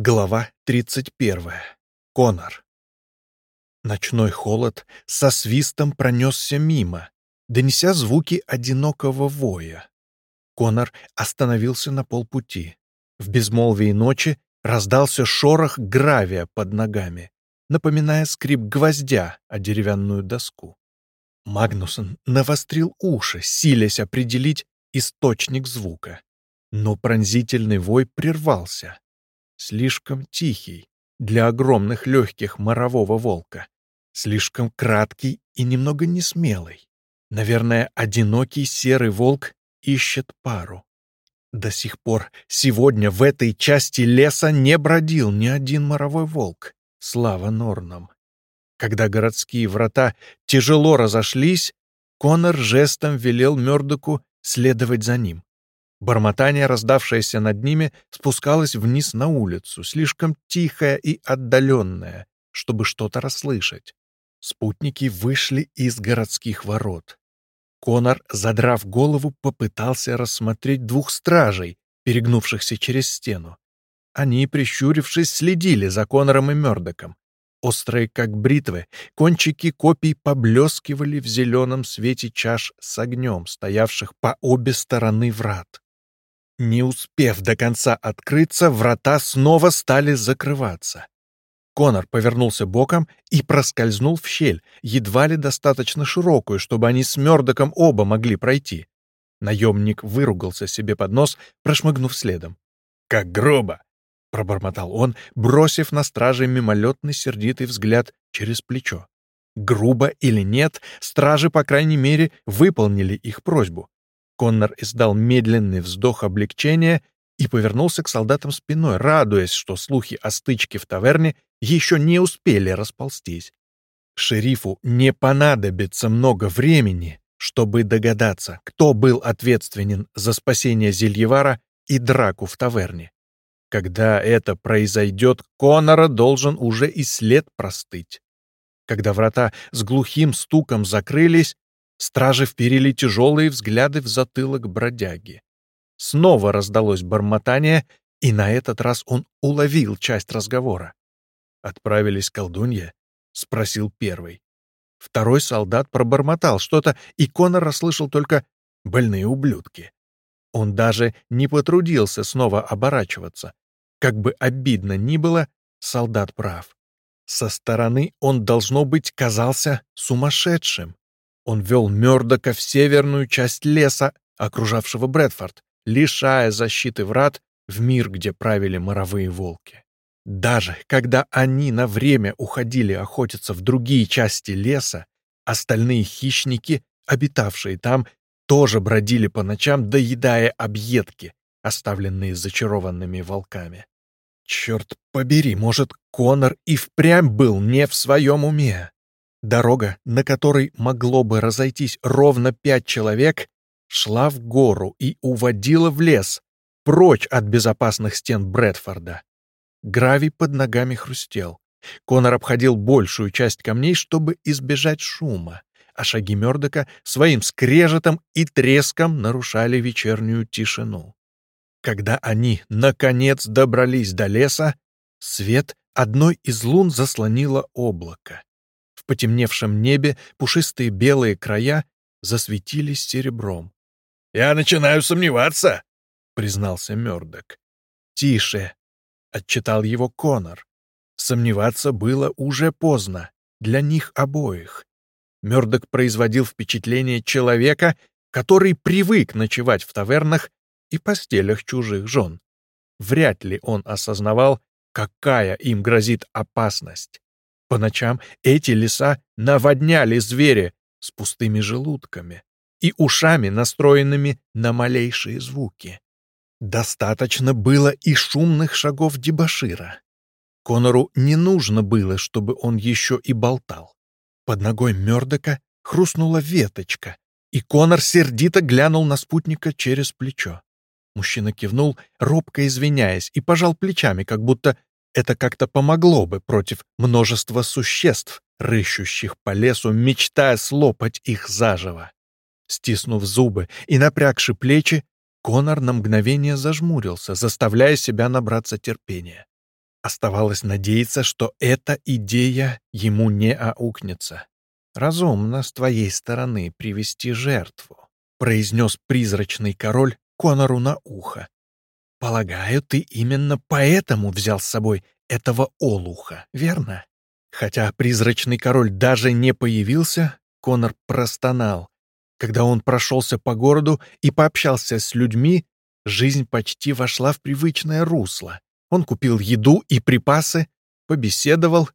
Глава 31. Конор. Ночной холод со свистом пронесся мимо, донеся звуки одинокого воя. Конор остановился на полпути. В безмолвии ночи раздался шорох гравия под ногами, напоминая скрип гвоздя о деревянную доску. Магнусон навострил уши, силясь определить источник звука. Но пронзительный вой прервался слишком тихий для огромных легких морового волка, слишком краткий и немного несмелый. Наверное, одинокий серый волк ищет пару. До сих пор сегодня в этой части леса не бродил ни один моровой волк. Слава Норнам. Когда городские врата тяжело разошлись, Конор жестом велел Мёрдоку следовать за ним. Бормотание, раздавшееся над ними, спускалось вниз на улицу, слишком тихое и отдаленное, чтобы что-то расслышать. Спутники вышли из городских ворот. Конор, задрав голову, попытался рассмотреть двух стражей, перегнувшихся через стену. Они, прищурившись, следили за Конором и Мёрдоком. Острые, как бритвы, кончики копий поблескивали в зеленом свете чаш с огнем, стоявших по обе стороны врат. Не успев до конца открыться, врата снова стали закрываться. Конор повернулся боком и проскользнул в щель, едва ли достаточно широкую, чтобы они с Мёрдоком оба могли пройти. Наемник выругался себе под нос, прошмыгнув следом. «Как грубо!» — пробормотал он, бросив на стражей мимолетный сердитый взгляд через плечо. Грубо или нет, стражи, по крайней мере, выполнили их просьбу. Коннор издал медленный вздох облегчения и повернулся к солдатам спиной, радуясь, что слухи о стычке в таверне еще не успели расползтись. Шерифу не понадобится много времени, чтобы догадаться, кто был ответственен за спасение Зельевара и драку в таверне. Когда это произойдет, Конора должен уже и след простыть. Когда врата с глухим стуком закрылись, Стражи вперили тяжелые взгляды в затылок бродяги. Снова раздалось бормотание, и на этот раз он уловил часть разговора. «Отправились колдунья?» — спросил первый. Второй солдат пробормотал что-то, и Конор расслышал только «больные ублюдки». Он даже не потрудился снова оборачиваться. Как бы обидно ни было, солдат прав. Со стороны он, должно быть, казался сумасшедшим. Он вел Мёрдока в северную часть леса, окружавшего Брэдфорд, лишая защиты врат в мир, где правили моровые волки. Даже когда они на время уходили охотиться в другие части леса, остальные хищники, обитавшие там, тоже бродили по ночам, доедая объедки, оставленные зачарованными волками. Черт побери, может, Конор и впрямь был не в своем уме. Дорога, на которой могло бы разойтись ровно пять человек, шла в гору и уводила в лес, прочь от безопасных стен Брэдфорда. Гравий под ногами хрустел. Конор обходил большую часть камней, чтобы избежать шума, а шаги Мёрдока своим скрежетом и треском нарушали вечернюю тишину. Когда они, наконец, добрались до леса, свет одной из лун заслонило облако потемневшем небе пушистые белые края засветились серебром. «Я начинаю сомневаться», — признался Мёрдок. «Тише», — отчитал его Конор. Сомневаться было уже поздно, для них обоих. Мёрдок производил впечатление человека, который привык ночевать в тавернах и постелях чужих жен. Вряд ли он осознавал, какая им грозит опасность. По ночам эти леса наводняли звери с пустыми желудками и ушами, настроенными на малейшие звуки. Достаточно было и шумных шагов дебошира. Конору не нужно было, чтобы он еще и болтал. Под ногой Мёрдока хрустнула веточка, и Конор сердито глянул на спутника через плечо. Мужчина кивнул, робко извиняясь, и пожал плечами, как будто это как-то помогло бы против множества существ, рыщущих по лесу, мечтая слопать их заживо. Стиснув зубы и напрягши плечи, Конор на мгновение зажмурился, заставляя себя набраться терпения. Оставалось надеяться, что эта идея ему не аукнется. «Разумно с твоей стороны привести жертву», — произнес призрачный король Конору на ухо. «Полагаю, ты именно поэтому взял с собой этого олуха, верно?» Хотя призрачный король даже не появился, Конор простонал. Когда он прошелся по городу и пообщался с людьми, жизнь почти вошла в привычное русло. Он купил еду и припасы, побеседовал.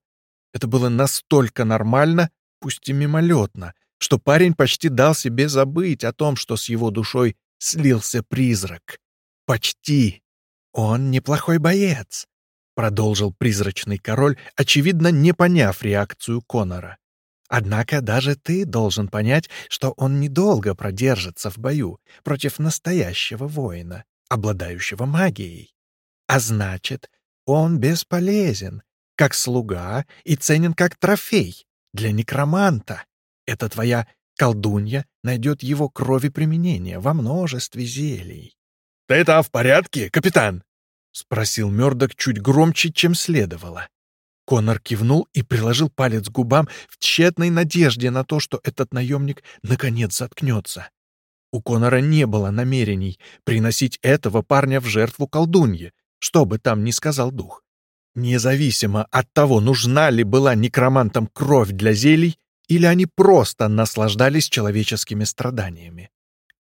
Это было настолько нормально, пусть и мимолетно, что парень почти дал себе забыть о том, что с его душой слился призрак. Почти. Он неплохой боец, продолжил призрачный король, очевидно, не поняв реакцию Конора. Однако даже ты должен понять, что он недолго продержится в бою против настоящего воина, обладающего магией. А значит, он бесполезен, как слуга и ценен как трофей для некроманта. Это твоя колдунья найдет его крови применение во множестве зелий. — Ты-то в порядке, капитан? — спросил Мёрдок чуть громче, чем следовало. Конор кивнул и приложил палец к губам в тщетной надежде на то, что этот наемник наконец заткнется. У Конора не было намерений приносить этого парня в жертву колдунье, что бы там ни сказал дух. Независимо от того, нужна ли была некромантам кровь для зелий, или они просто наслаждались человеческими страданиями.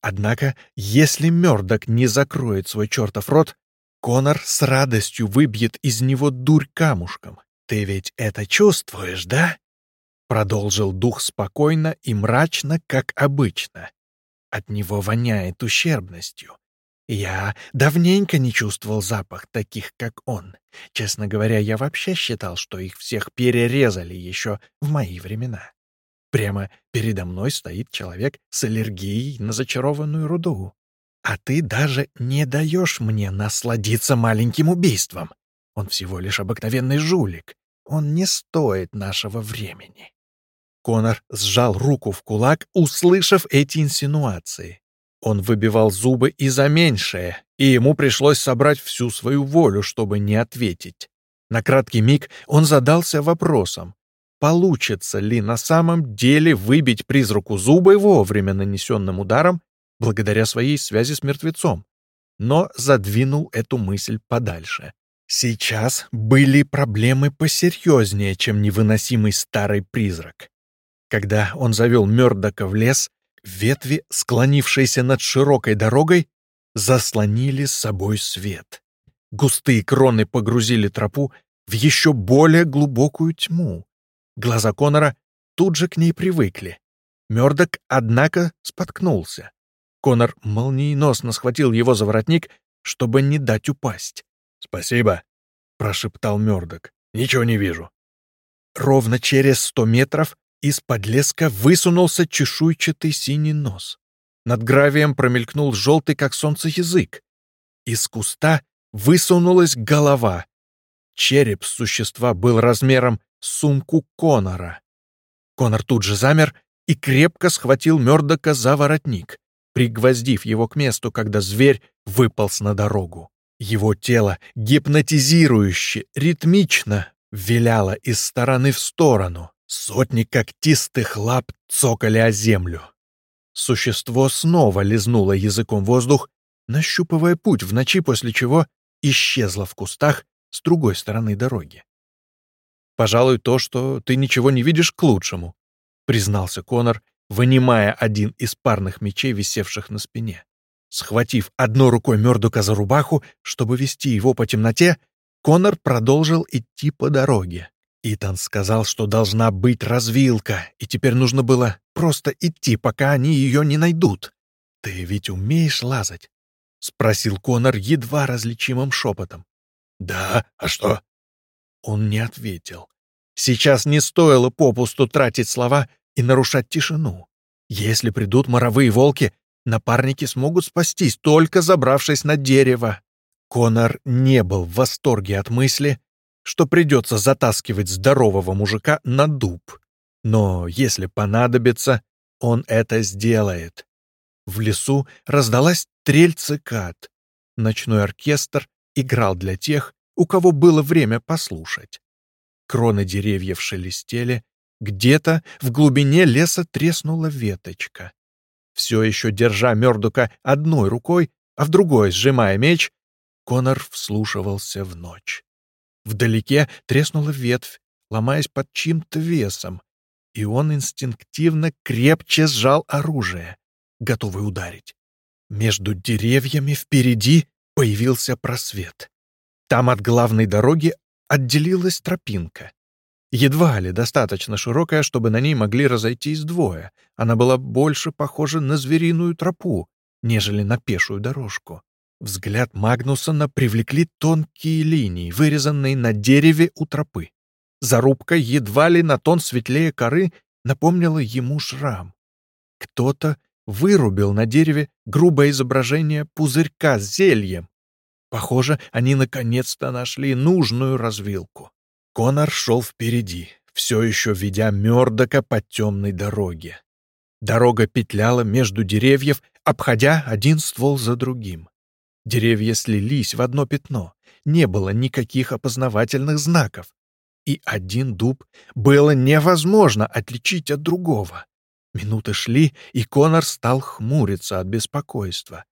Однако, если Мёрдок не закроет свой чертов рот, Конор с радостью выбьет из него дурь камушком. «Ты ведь это чувствуешь, да?» Продолжил дух спокойно и мрачно, как обычно. От него воняет ущербностью. Я давненько не чувствовал запах таких, как он. Честно говоря, я вообще считал, что их всех перерезали еще в мои времена. Прямо передо мной стоит человек с аллергией на зачарованную руду. А ты даже не даешь мне насладиться маленьким убийством. Он всего лишь обыкновенный жулик. Он не стоит нашего времени. Конор сжал руку в кулак, услышав эти инсинуации. Он выбивал зубы и за меньшее, и ему пришлось собрать всю свою волю, чтобы не ответить. На краткий миг он задался вопросом, получится ли на самом деле выбить призраку зубы вовремя нанесенным ударом благодаря своей связи с мертвецом, но задвинул эту мысль подальше. Сейчас были проблемы посерьезнее, чем невыносимый старый призрак. Когда он завел Мёрдока в лес, ветви, склонившиеся над широкой дорогой, заслонили с собой свет. Густые кроны погрузили тропу в еще более глубокую тьму. Глаза Конора тут же к ней привыкли. Мёрдок, однако, споткнулся. Конор молниеносно схватил его за воротник, чтобы не дать упасть. «Спасибо», — прошептал Мёрдок. «Ничего не вижу». Ровно через сто метров из-под леска высунулся чешуйчатый синий нос. Над гравием промелькнул желтый, как солнце, язык. Из куста высунулась голова. Череп существа был размером сумку Конора. Конор тут же замер и крепко схватил Мёрдока за воротник, пригвоздив его к месту, когда зверь выполз на дорогу. Его тело гипнотизирующе, ритмично виляло из стороны в сторону. Сотни когтистых лап цокали о землю. Существо снова лизнуло языком воздух, нащупывая путь в ночи, после чего исчезло в кустах с другой стороны дороги. «Пожалуй, то, что ты ничего не видишь, к лучшему», — признался Конор, вынимая один из парных мечей, висевших на спине. Схватив одной рукой Мёрдука за рубаху, чтобы вести его по темноте, Конор продолжил идти по дороге. Итан сказал, что должна быть развилка, и теперь нужно было просто идти, пока они ее не найдут. «Ты ведь умеешь лазать?» — спросил Конор едва различимым шепотом. «Да, а что?» Он не ответил. Сейчас не стоило попусту тратить слова и нарушать тишину. Если придут моровые волки, Напарники смогут спастись, только забравшись на дерево. Конор не был в восторге от мысли, что придется затаскивать здорового мужика на дуб. Но если понадобится, он это сделает. В лесу раздалась трель цикад. Ночной оркестр играл для тех, у кого было время послушать. Кроны деревьев шелестели, где-то в глубине леса треснула веточка. Все еще держа Мёрдока одной рукой, а в другой сжимая меч, Конор вслушивался в ночь. Вдалеке треснула ветвь, ломаясь под чьим-то весом, и он инстинктивно крепче сжал оружие, готовый ударить. Между деревьями впереди появился просвет. Там от главной дороги отделилась тропинка. Едва ли достаточно широкая, чтобы на ней могли разойтись двое. Она была больше похожа на звериную тропу, нежели на пешую дорожку. Взгляд Магнусона привлекли тонкие линии, вырезанные на дереве у тропы. Зарубка едва ли на тон светлее коры напомнила ему шрам. Кто-то вырубил на дереве грубое изображение пузырька с зельем. Похоже, они наконец-то нашли нужную развилку. Конор шел впереди, все еще ведя Мёрдока по темной дороге. Дорога петляла между деревьев, обходя один ствол за другим. Деревья слились в одно пятно, не было никаких опознавательных знаков, и один дуб было невозможно отличить от другого. Минуты шли, и Конор стал хмуриться от беспокойства.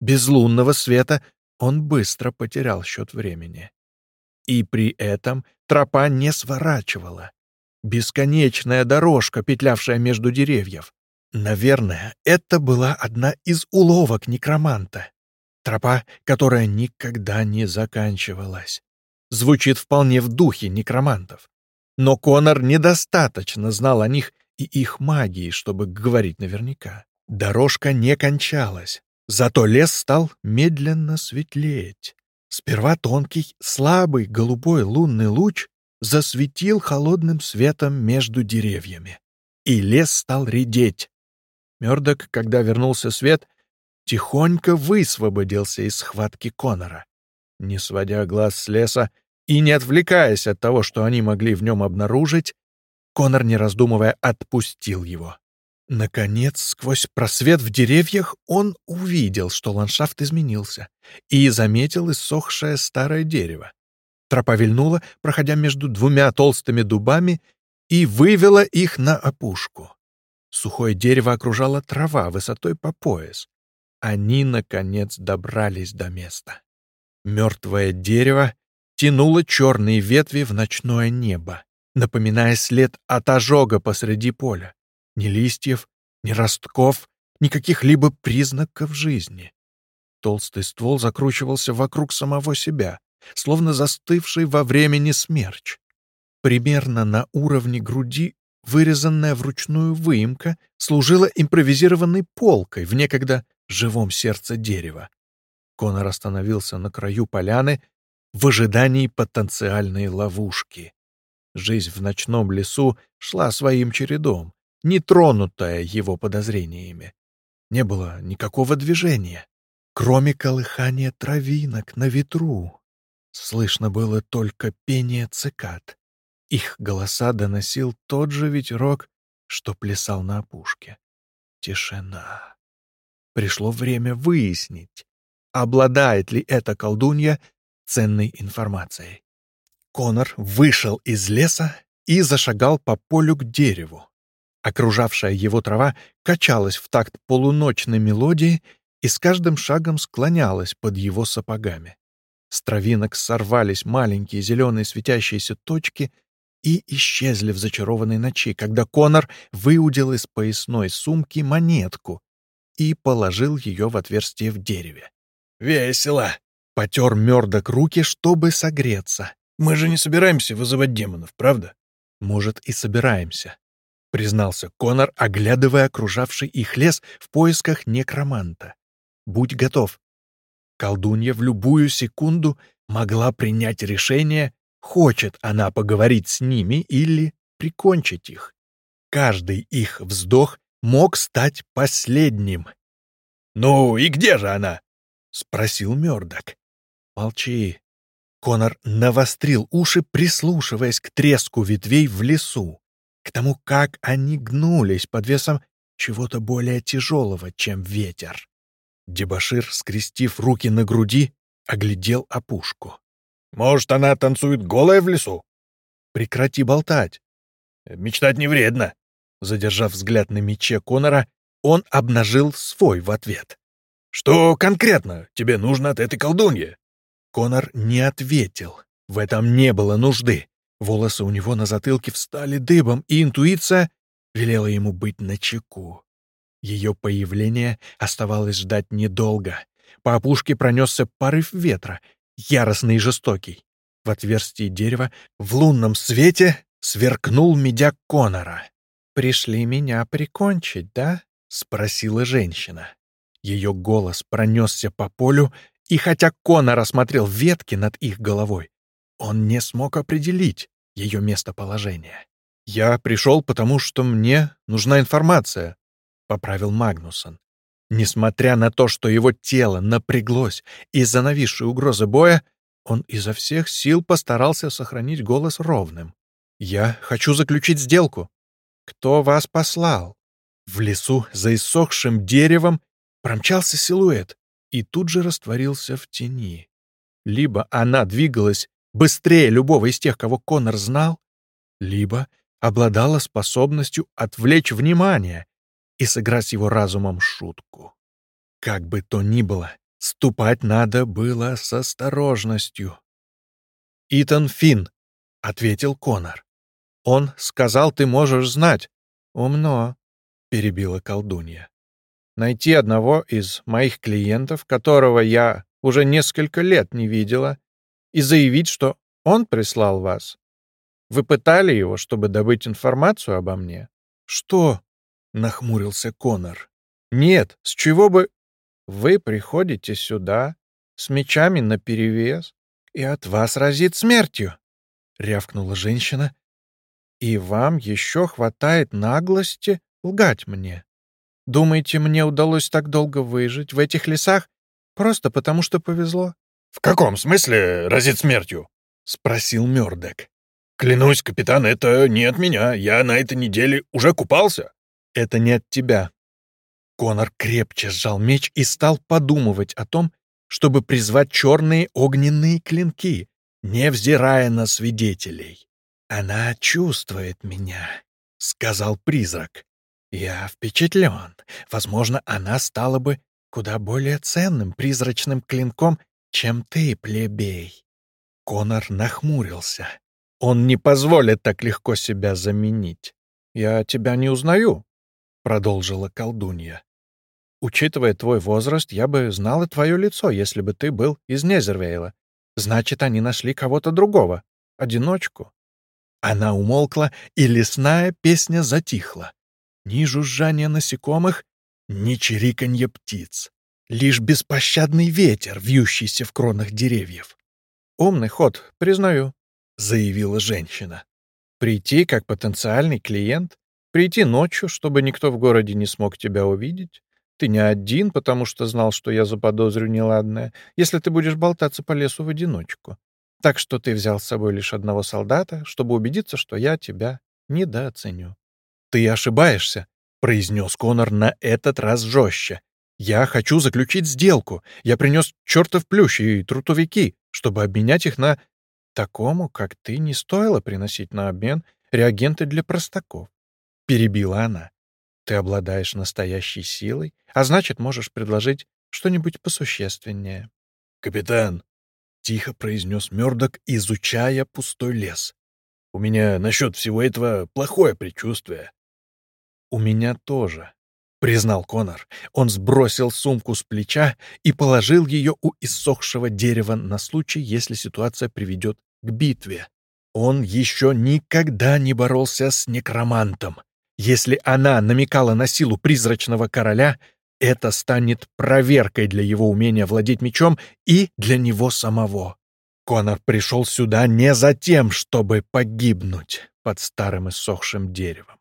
Без лунного света он быстро потерял счет времени. И при этом тропа не сворачивала. Бесконечная дорожка, петлявшая между деревьев. Наверное, это была одна из уловок некроманта. Тропа, которая никогда не заканчивалась. Звучит вполне в духе некромантов. Но Конор недостаточно знал о них и их магии, чтобы говорить наверняка. Дорожка не кончалась, зато лес стал медленно светлеть. Сперва тонкий, слабый голубой лунный луч засветил холодным светом между деревьями, и лес стал редеть. Мёрдок, когда вернулся свет, тихонько высвободился из схватки Конора. Не сводя глаз с леса и не отвлекаясь от того, что они могли в нем обнаружить, Конор, не раздумывая, отпустил его. Наконец, сквозь просвет в деревьях он увидел, что ландшафт изменился, и заметил иссохшее старое дерево. Тропа вильнула, проходя между двумя толстыми дубами, и вывела их на опушку. Сухое дерево окружала трава высотой по пояс. Они, наконец, добрались до места. Мертвое дерево тянуло черные ветви в ночное небо напоминая след от ожога посреди поля. Ни листьев, ни ростков, ни каких-либо признаков жизни. Толстый ствол закручивался вокруг самого себя, словно застывший во времени смерч. Примерно на уровне груди вырезанная вручную выемка служила импровизированной полкой в некогда живом сердце дерева. Конор остановился на краю поляны в ожидании потенциальной ловушки. Жизнь в ночном лесу шла своим чередом, не тронутая его подозрениями. Не было никакого движения, кроме колыхания травинок на ветру. Слышно было только пение цикад. Их голоса доносил тот же ветерок, что плясал на опушке. Тишина. Пришло время выяснить, обладает ли эта колдунья ценной информацией. Конор вышел из леса и зашагал по полю к дереву. Окружавшая его трава качалась в такт полуночной мелодии и с каждым шагом склонялась под его сапогами. С травинок сорвались маленькие зеленые светящиеся точки и исчезли в зачарованной ночи, когда Конор выудил из поясной сумки монетку и положил ее в отверстие в дереве. «Весело!» — потер Мёрдок руки, чтобы согреться. Мы же не собираемся вызывать демонов, правда? Может, и собираемся, признался Конор, оглядывая окружавший их лес в поисках некроманта. Будь готов. Колдунья в любую секунду могла принять решение, хочет она поговорить с ними или прикончить их. Каждый их вздох мог стать последним. «Ну и где же она?» — спросил Мёрдок. «Молчи», Конор навострил уши, прислушиваясь к треску ветвей в лесу, к тому, как они гнулись под весом чего-то более тяжелого, чем ветер. Дебашир, скрестив руки на груди, оглядел опушку. Может, она танцует голая в лесу? Прекрати болтать. Мечтать не вредно. Задержав взгляд на мече Конора, он обнажил свой в ответ. «Что конкретно тебе нужно от этой колдуньи?» Конор не ответил. В этом не было нужды. Волосы у него на затылке встали дыбом, и интуиция велела ему быть начеку. Ее появление оставалось ждать недолго. По опушке пронесся порыв ветра, яростный и жестокий. В отверстии дерева в лунном свете сверкнул медяк Конора. «Пришли меня прикончить, да?» — спросила женщина. Ее голос пронесся по полю, и хотя Конор осмотрел ветки над их головой, он не смог определить ее местоположение. «Я пришел, потому что мне нужна информация», — поправил Магнусон. Несмотря на то, что его тело напряглось из-за нависшей угрозы боя, он изо всех сил постарался сохранить голос ровным. «Я хочу заключить сделку». «Кто вас послал?» В лесу за иссохшим деревом Промчался силуэт и тут же растворился в тени. Либо она двигалась быстрее любого из тех, кого Конор знал, либо обладала способностью отвлечь внимание и сыграть его разумом шутку. Как бы то ни было, ступать надо было с осторожностью. «Итан Финн», — ответил Конор. «Он сказал, ты можешь знать». «Умно», — перебила колдунья найти одного из моих клиентов, которого я уже несколько лет не видела, и заявить, что он прислал вас. Вы пытали его, чтобы добыть информацию обо мне? Что? нахмурился Конор. Нет, с чего бы вы приходите сюда с мечами наперевес, и от вас разит смертью, рявкнула женщина. И вам еще хватает наглости лгать мне. Думаете, мне удалось так долго выжить в этих лесах просто потому, что повезло?» «В каком смысле разит смертью?» — спросил Мёрдок. «Клянусь, капитан, это не от меня. Я на этой неделе уже купался». «Это не от тебя». Конор крепче сжал меч и стал подумывать о том, чтобы призвать черные огненные клинки, невзирая на свидетелей. «Она чувствует меня», — сказал призрак. Я впечатлен. Возможно, она стала бы куда более ценным призрачным клинком, чем ты, плебей. Конор нахмурился. Он не позволит так легко себя заменить. «Я тебя не узнаю», — продолжила колдунья. «Учитывая твой возраст, я бы знала твое лицо, если бы ты был из Незервейла. Значит, они нашли кого-то другого, одиночку». Она умолкла, и лесная песня затихла. Ни жужжания насекомых, ни чириканье птиц. Лишь беспощадный ветер, вьющийся в кронах деревьев. «Умный ход, признаю», — заявила женщина. «Прийти как потенциальный клиент, прийти ночью, чтобы никто в городе не смог тебя увидеть. Ты не один, потому что знал, что я заподозрю неладное, если ты будешь болтаться по лесу в одиночку. Так что ты взял с собой лишь одного солдата, чтобы убедиться, что я тебя недооценю. «Ты ошибаешься», — произнес Конор на этот раз жестче. «Я хочу заключить сделку. Я принес чертов плющ и трутовики, чтобы обменять их на... Такому, как ты, не стоило приносить на обмен реагенты для простаков», — перебила она. «Ты обладаешь настоящей силой, а значит, можешь предложить что-нибудь посущественнее». «Капитан», — тихо произнес Мёрдок, изучая пустой лес. «У меня насчет всего этого плохое предчувствие. «У меня тоже», — признал Конор. Он сбросил сумку с плеча и положил ее у иссохшего дерева на случай, если ситуация приведет к битве. Он еще никогда не боролся с некромантом. Если она намекала на силу призрачного короля, это станет проверкой для его умения владеть мечом и для него самого. Конор пришел сюда не за тем, чтобы погибнуть под старым иссохшим деревом.